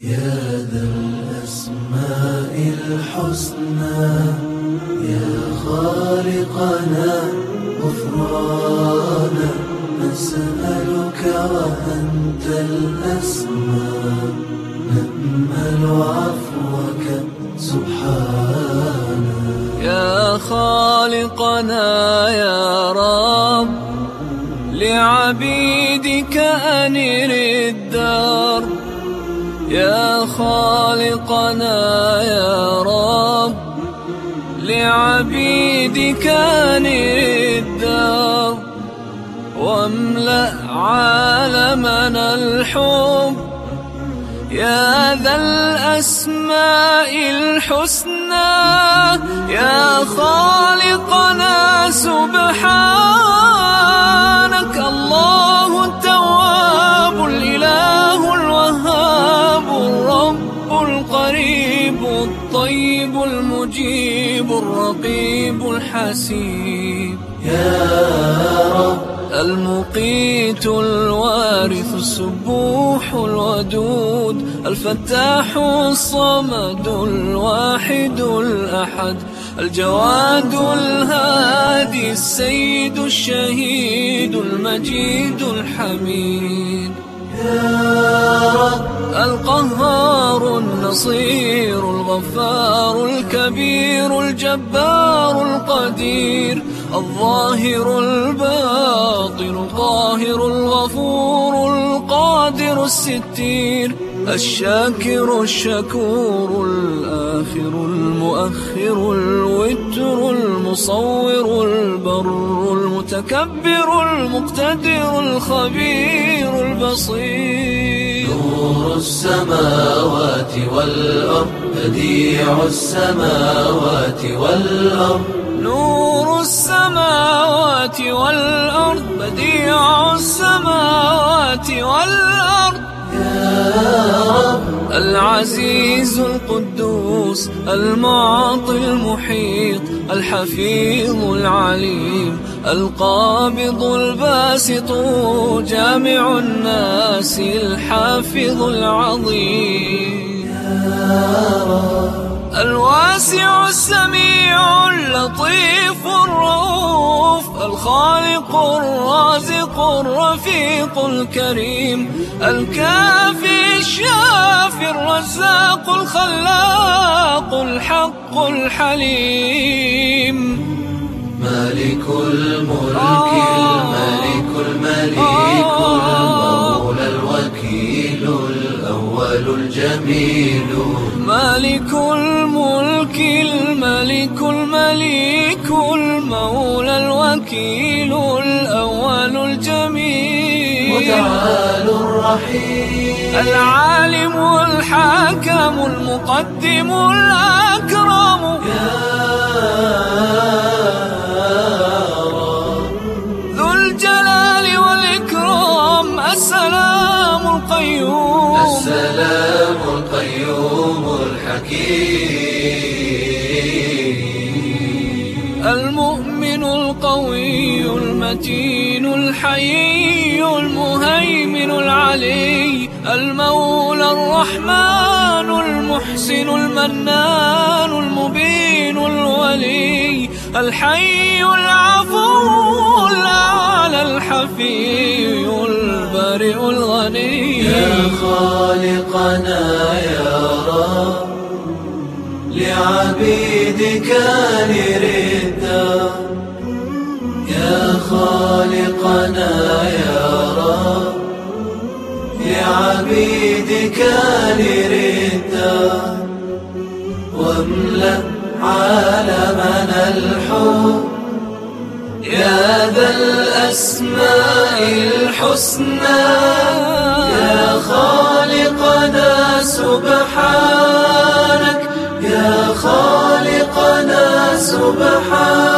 يا ذا الأسماء الحسنى يا خالقنا غفرانا نسألك وأنت الأسماء نأمل عفوك سبحانا يا خالقنا يا رب لعبيدك أنر الدار. يا خالقنا يا رب لعبيدك الدار واملأ عالمنا الحب. يا ذا الأسماء الحسنى يا خالقنا سبحانك المجيب الرقيب الحسيب. يا رب. المقيت الوارث السبوح الودود. الفتاح الصمد الواحد الأحد. الجواد الهادي السيد الشهيد المجيد الحميد. يا رب. القهار النصير الغفار الكبير الجبار القدير الظاهر الباطن القاهر الغفور القادر الستير الشاكر الشكور الآخر المؤخر الوتر المصور البر المتكبر المقتدر الخبير البصير نور السماوات والأرض بديع السماوات والأرض. نور السماوات والأرض بديع السماوات والأرض. العزيز القدوس المعطي المحيط الحفيظ العليم القابض الباسط جامع الناس الحافظ العظيم. الواسع السميع اللطيف الرؤوف الخالق الرازق الرفيق الكريم الكافي الرزاق الخلاق الحق الحليم. مالك الملك الملك المليك المولى الوكيل الأول الجميل. مالك الملك الملك المليك المولى الوكيل الأول الجميل. الرحيم. العالم الحاكم المقدم الأكرم. ذو الجلال والإكرام. السلام القيوم. السلام المتين الحيي المهيمن العلي المولى الرحمن المحسن المنان المبين الولي الحي العفو الأعلى الحفي البرئ الغني. يا خالقنا يا رب لعبيدك نردا لعبيدك نردا واملأ عالمنا الحب. يا ذا الأسماء الحسنى يا خالقنا سبحانك يا خالقنا سبحانك.